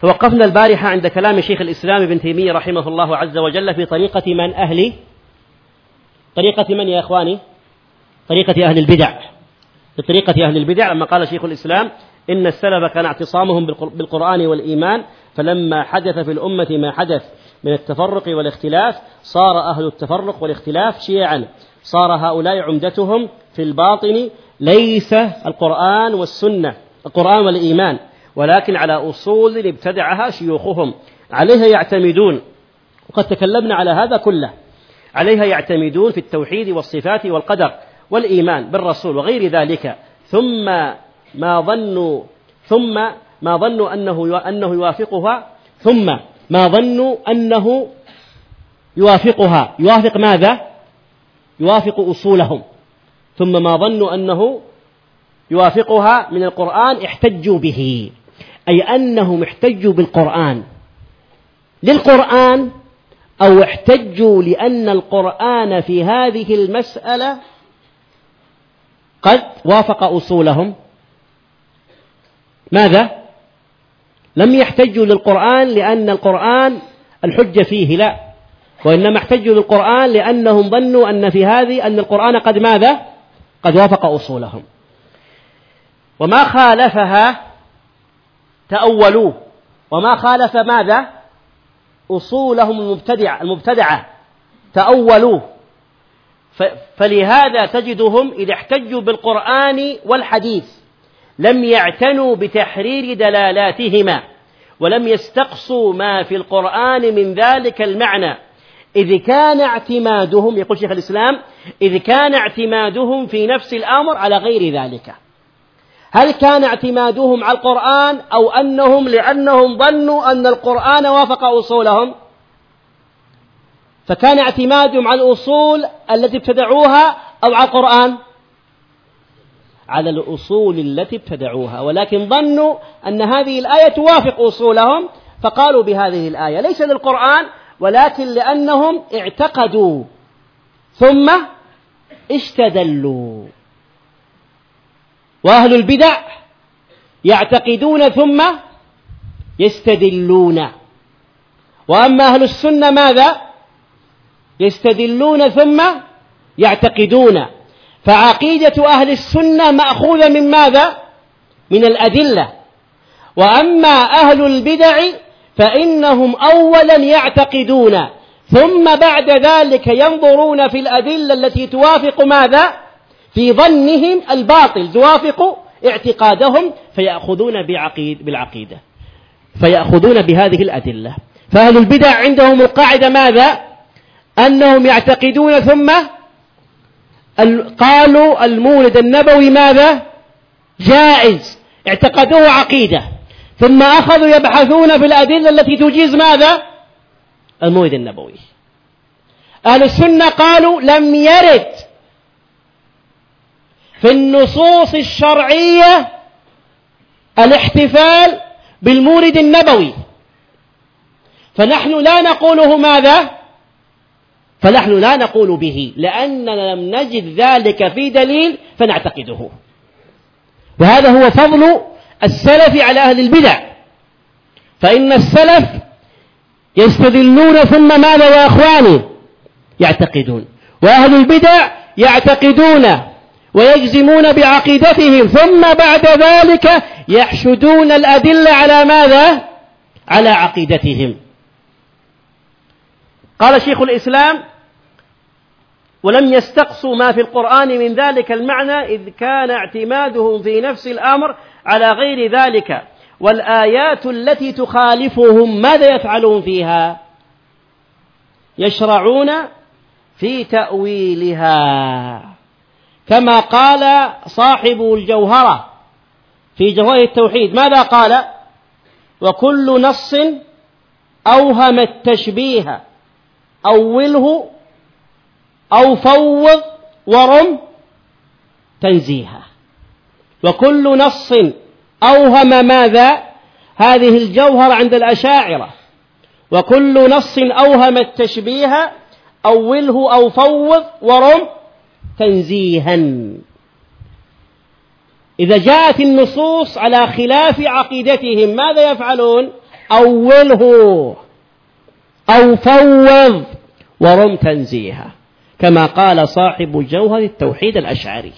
توقفنا البارحة عند كلام شيخ الإسلام ابن تيمية رحمه الله عز وجل في طريقة من أهل طريقة من يا إخواني؟ طريقة أهل البدع. في طريقة أهل البدع لما قال شيخ الإسلام إن السلف كان اعتصامهم بالقرآن والإيمان فلما حدث في الأمة ما حدث من التفرق والاختلاف صار أهل التفرق والاختلاف شيعا. صار هؤلاء عمدتهم في الباطن ليس القرآن والسنة القرآن والإيمان. ولكن على أصول ابتدعها شيوخهم. عليها يعتمدون. وقد تكلمنا على هذا كله. عليها يعتمدون في التوحيد والصفات والقدر والإيمان بالرسول وغير ذلك. ثم ما ظنوا ثم ما ظنوا أنه أنه يوافقها. ثم ما ظنوا أنه يوافقها. يوافق ماذا؟ يوافق أصولهم. ثم ما ظنوا أنه يوافقها من القرآن احتجوا به. أي أنهم احتجوا بالقرآن للقرآن أو احتجوا لأن القرآن في هذه المسألة قد وافق أصولهم ماذا؟ لم يحتجوا للقرآن لأن القرآن الحجة فيه لا وإنما احتجوا للقرآن لأنهم ظنوا أن في هذه أن القرآن قد ماذا؟ قد وافق أصولهم وما خالفها تأولوه. وما خالف ماذا؟ أصولهم المبتدعة المبتدعة. تأولوه. فلهذا تجدهم إذا احتجوا بالقرآن والحديث لم يعتنوا بتحرير دلالاتهما ولم يستقصوا ما في القرآن من ذلك المعنى. إذ كان اعتمادهم يقول شيخ الإسلام إذ كان اعتمادهم في نفس الأمر على غير ذلك. هل كان اعتمادهم على القرآن أو أنهم لأنهم ظنوا أن القرآن وافق أصولهم؟ فكان اعتمادهم على الأصول التي ابتدعوها أو على القرآن؟ على الأصول التي ابتدعوها ولكن ظنوا أن هذه الآية توافق أصولهم فقالوا بهذه الآية ليس للقرآن ولكن لأنهم اعتقدوا ثم استدلوا وأهل البدع يعتقدون ثم يستدلون. وأما أهل السنة ماذا؟ يستدلون ثم يعتقدون. فعقيدة أهل السنة مأخوذة من ماذا؟ من الأدلة. وأما أهل البدع فإنهم أولا يعتقدون. ثم بعد ذلك ينظرون في الأدلة التي توافق ماذا؟ في ظنهم الباطل توافق اعتقادهم فيأخذون بعقيد بالعقيدة. فيأخذون بهذه الأدلة. فأهل البدع عندهم القاعدة ماذا؟ أنهم يعتقدون ثم قالوا المولد النبوي ماذا؟ جائز. اعتقدوه عقيدة. ثم أخذوا يبحثون في الأدلة التي تجيز ماذا؟ المولد النبوي. أهل السنة قالوا لم يرد. في النصوص الشرعية الاحتفال بالمولد النبوي. فنحن لا نقوله ماذا؟ فنحن لا نقول به لأننا لم نجد ذلك في دليل فنعتقده. وهذا هو فضل السلف على أهل البدع. فإن السلف يستدلون ثم ماذا يا أخواني يعتقدون. وأهل البدع يعتقدون ويجزمون بعقيدتهم. ثم بعد ذلك يحشدون الأدلة على ماذا؟ على عقيدتهم. قال شيخ الإسلام ولم يستقصوا ما في القرآن من ذلك المعنى إذ كان اعتمادهم في نفس الأمر على غير ذلك. والآيات التي تخالفهم ماذا يفعلون فيها؟ يشرعون في تأويلها. كما قال صاحب الجوهرة في جوهر التوحيد. ماذا قال؟ وكل نص أوهم التشبيه. أوله أو فوض ورم تنزيها. وكل نص أوهم ماذا؟ هذه الجوهر عند الأشاعرة. وكل نص أوهم التشبيه. أوله أو فوض ورم تنزيها. إذا جاءت النصوص على خلاف عقيدتهم ماذا يفعلون؟ أوله أو فوض ورم تنزيها كما قال صاحب جوهر التوحيد الأشعري.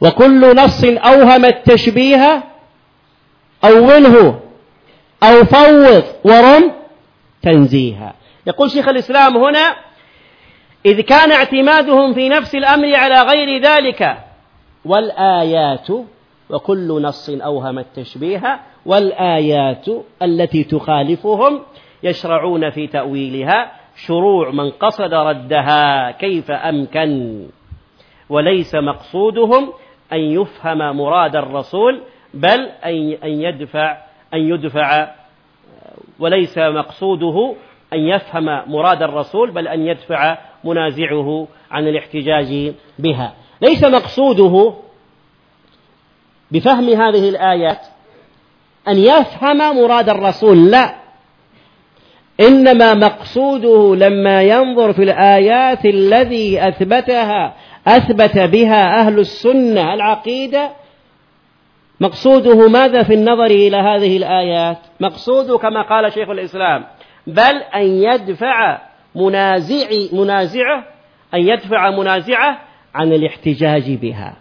وكل نص أوهم التشبيه أوله أو فوض ورم تنزيها. يقول شيخ الإسلام هنا إذ كان اعتمادهم في نفس الأمر على غير ذلك والآيات وكل نص أوهم التشبيه والآيات التي تخالفهم يشرعون في تأويلها شروع من قصد ردها كيف أمكن. وليس مقصودهم أن يفهم مراد الرسول بل أن يدفع أن يدفع وليس مقصوده أن يفهم مراد الرسول بل أن يدفع منازعه عن الاحتجاج بها. ليس مقصوده بفهم هذه الآيات أن يفهم مراد الرسول لا. إنما مقصوده لما ينظر في الآيات الذي أثبتها أثبت بها أهل السنة العقيدة. مقصوده ماذا في النظر إلى هذه الآيات؟ مقصوده كما قال شيخ الإسلام بل أن يدفع منازع منازعة أن يدفع منازعة عن الاحتجاج بها.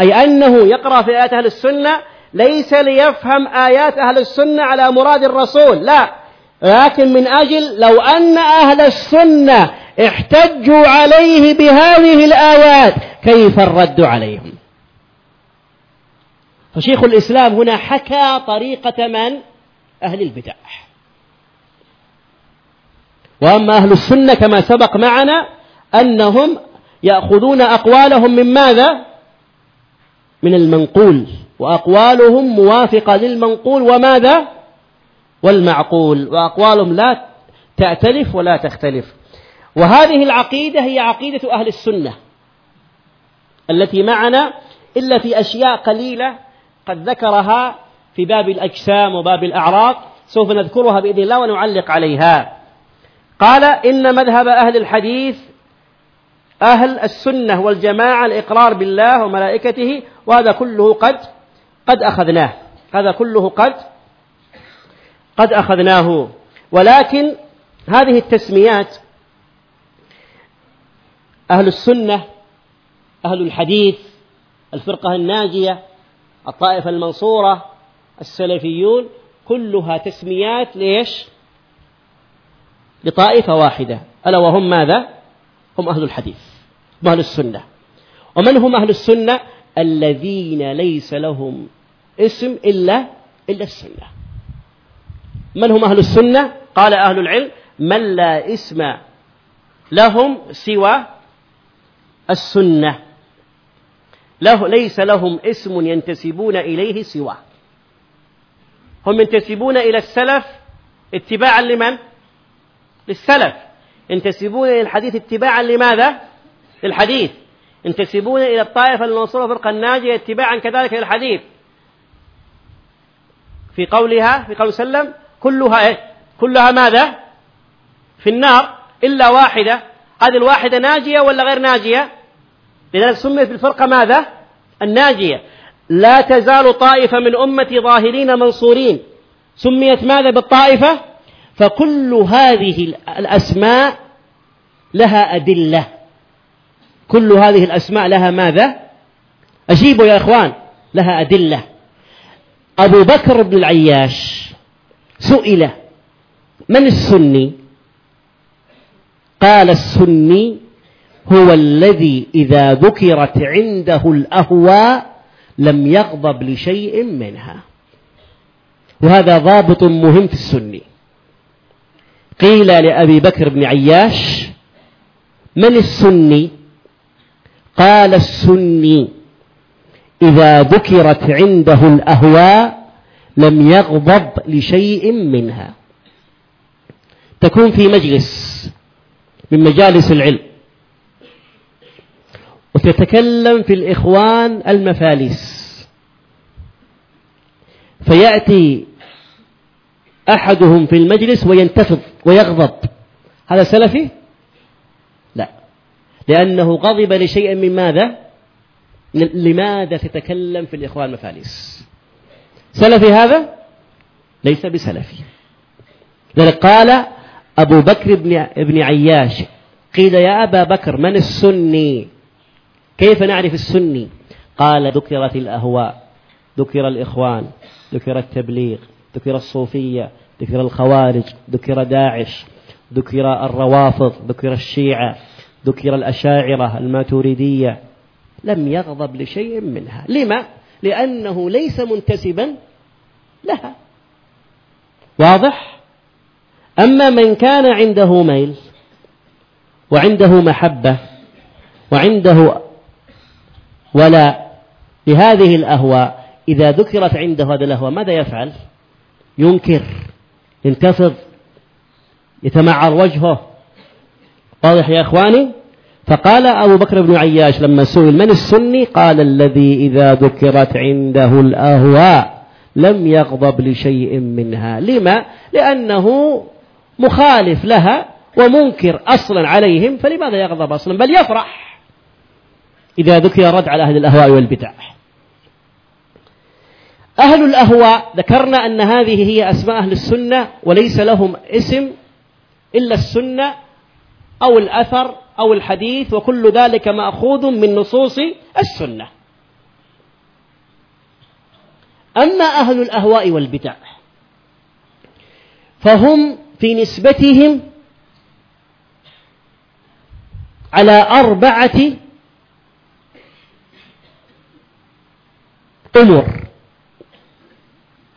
أي أنه يقرأ في آيات أهل السنة ليس ليفهم آيات أهل السنة على مراد الرسول لا. لكن من أجل لو أن أهل السنة احتجوا عليه بهذه الآيات كيف الرد عليهم؟ فشيخ الإسلام هنا حكى طريقة من؟ أهل البدع. وأما أهل السنة كما سبق معنا أنهم يأخذون أقوالهم من ماذا؟ من المنقول وأقوالهم موافقة للمنقول وماذا؟ والمعقول وأقوالهم لا تأتلف ولا تختلف. وهذه العقيدة هي عقيدة أهل السنة التي معنا إلا في أشياء قليلة قد ذكرها في باب الأجسام وباب الأعراض سوف نذكرها بإذن الله ونعلق عليها. قال إن مذهب أهل الحديث أهل السنة والجماعة الإقرار بالله وملائكته وهذا كله قد قد أخذناه. هذا كله قد قد أخذناه. ولكن هذه التسميات أهل السنة أهل الحديث الفرقة الناجية الطائفة المنصورة السلفيون كلها تسميات ليش؟ لطائفة واحدة. ألا وهم ماذا؟ هم أهل الحديث هم أهل السنة. ومن هم أهل السنة؟ الذين ليس لهم اسم إلا إلا السنة. من هم أهل السنة؟ قال أهل العلم من لا اسم لهم سوى السنة. له ليس لهم اسم ينتسبون إليه سواه. هم ينتسبون إلى السلف اتباعا لمن؟ للسلف ينتسبون إلى الحديث اتباعا لماذا؟ للحديث ينتسبون إلى الطائفة المنصورة فرقة الناجية اتباعا كذلك للحديث في قولها في قول سلم كلها إيه؟ كلها ماذا؟ في النار إلا واحدة هذه الواحدة ناجية ولا غير ناجية؟ لذلك سميت بالفرقة ماذا؟ الناجية لا تزال طائفة من أمتي ظاهرين منصورين سميت ماذا بالطائفة؟ فكل هذه الأسماء لها أدلة كل هذه الأسماء لها ماذا؟ أجيبوا يا إخوان لها أدلة أبو بكر بن العياش سئل من السني؟ قال السني هو الذي إذا ذكرت عنده الأهواء لم يغضب لشيء منها وهذا ضابط مهم في السني قيل لأبي بكر بن عياش من السني؟ قال السني إذا ذكرت عنده الأهواء لم يغضب لشيء منها. تكون في مجلس من مجالس العلم. وتتكلم في الإخوان المفاليس. فيأتي أحدهم في المجلس وينتفض ويغضب هذا سلفي؟ لا لأنه غضب لشيء من ماذا؟ لماذا تتكلم في الإخوان المفاليس؟ سلفي هذا؟ ليس بسلفي لذلك قال أبو بكر بن, بن عياش قيل يا أبا بكر من السني كيف نعرف السني قال ذكرت الأهواء ذكر الإخوان ذكر التبليغ ذكر الصوفية ذكر الخوارج ذكر داعش ذكر الروافض ذكر الشيعة ذكر الأشاعرة الماتوريدية لم يغضب لشيء منها لما؟ لأنه ليس منتسبا لها واضح؟ أما من كان عنده ميل وعنده محبة وعنده ولا لهذه الأهواء إذا ذكرت عنده هذه الأهواء ماذا يفعل؟ ينكر ينتفض يتمعر وجهه. واضح يا إخواني؟ فقال أبو بكر بن عياش لما سئل من السني؟ قال الذي إذا ذكرت عنده الأهواء لم يغضب لشيء منها. لما؟ لأنه مخالف لها ومنكر أصلا عليهم فلماذا يغضب أصلا؟ بل يفرح إذا ذكر الرد على أهل الأهواء والبدع. أهل الأهواء ذكرنا أن هذه هي أسماء أهل السنة وليس لهم اسم إلا السنة أو الأثر أو الحديث وكل ذلك مأخوذ من نصوص السنة. أما أهل الأهواء والبدع فهم في نسبتهم على أربعة أمور.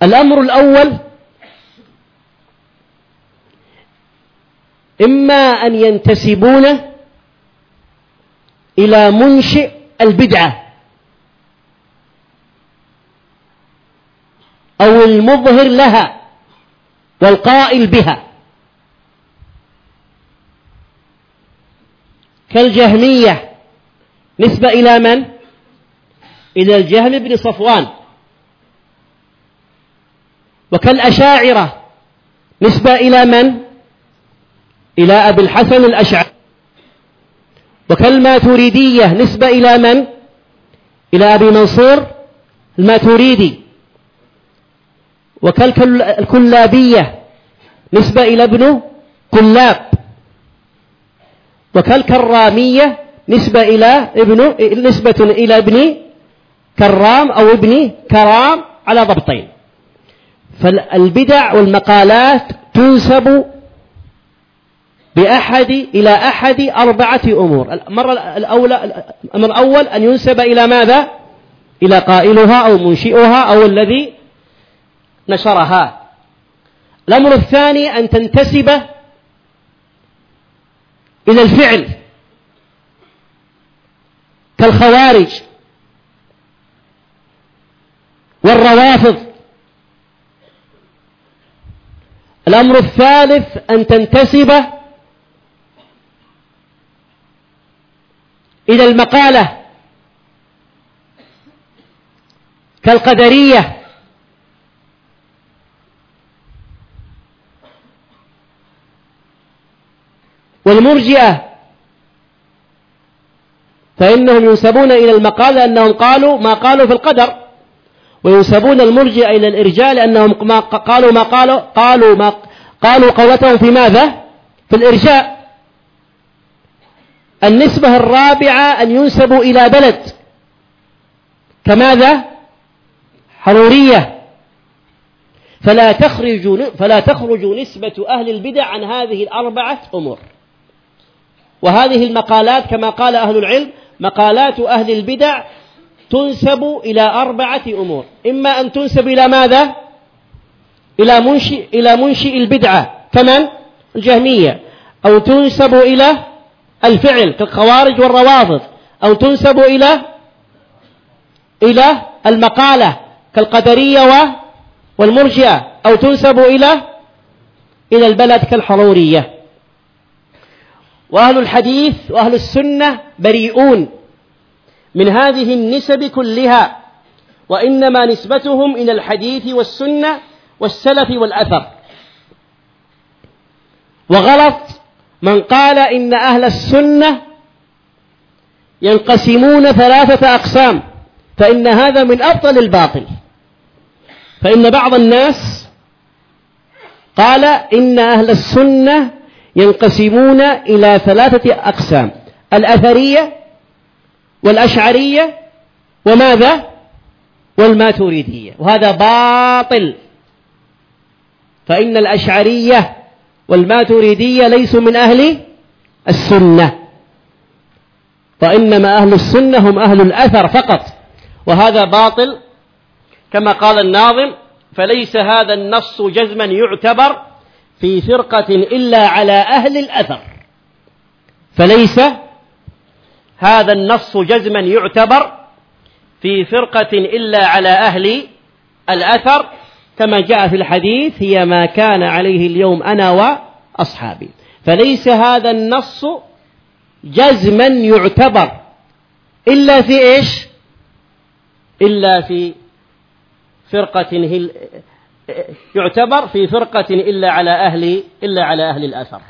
الأمر الأول إما أن ينتسبون إلى منشئ البدعة أو المظهر لها والقائل بها كالجهمية نسبة إلى من؟ إلى الجهم بن صفوان وكالأشاعرة. نسبة إلى من؟ إلى أبي الحسن الأشعري. وكالماتريدية. نسبة إلى من؟ إلى أبي منصور الماتريدي. وكالكلابية نسبة إلى ابن كلاب. وكالكرامية. نسبة إلى ابن نسبة إلى ابن كرام أو ابن كرام على ضبطين. فالبدع والمقالات تنسب بأحد إلى أحد أربعة أمور. المرة الأولى الأمر الأول أن ينسب إلى ماذا؟ إلى قائلها أو منشئها أو الذي نشرها. الأمر الثاني أن تنتسب إلى الفعل كالخوارج والروافض. الأمر الثالث أن تنتسب إلى المقالة كالقدرية والمرجئة فإنهم ينسبون إلى المقالة أنهم قالوا ما قالوا في القدر. وينسبون المرجئة إلى الإرجاء لأنهم ما قالوا ما قالوا قالوا ما قالوا قولتهم في ماذا؟ في الإرجاء النسبة الرابعة أن ينسبوا إلى بلد كماذا؟ حرورية فلا تخرج فلا تخرج نسبة أهل البدع عن هذه الأربعة أمور وهذه المقالات كما قال أهل العلم مقالات أهل البدع تنسب إلى أربعة أمور. إما أن تنسب إلى ماذا؟ إلى منشئ, إلى منشئ البدعة. كمن؟ الجهمية. أو تنسب إلى الفعل كالخوارج والروافض. أو تنسب إلى إلى المقالة كالقدرية والمرجئة. أو تنسب إلى إلى البلد كالحرورية وأهل الحديث وأهل السنة بريئون. من هذه النسب كلها وإنما نسبتهم إلى الحديث والسنة والسلف والأثر. وغلط من قال إن أهل السنة ينقسمون ثلاثة أقسام فإن هذا من أبطل الباطل. فإن بعض الناس قال إن أهل السنة ينقسمون إلى ثلاثة أقسام الأثرية والأشعرية وماذا؟ والماتريدية وهذا باطل. فإن الأشعرية والماتريدية ليسوا من أهل السنة. وإنما أهل السنة هم أهل الأثر فقط. وهذا باطل. كما قال الناظم فليس هذا النص جزما يعتبر في فرقة إلا على أهل الأثر. فليس هذا النص جزما يعتبر في فرقة إلا على أهل الأثر كما جاء في الحديث هي ما كان عليه اليوم أنا وأصحابي. فليس هذا النص جزما يعتبر إلا في إيش؟ إلا في فرقة يعتبر في فرقة إلا على أهل إلا على أهل الأثر.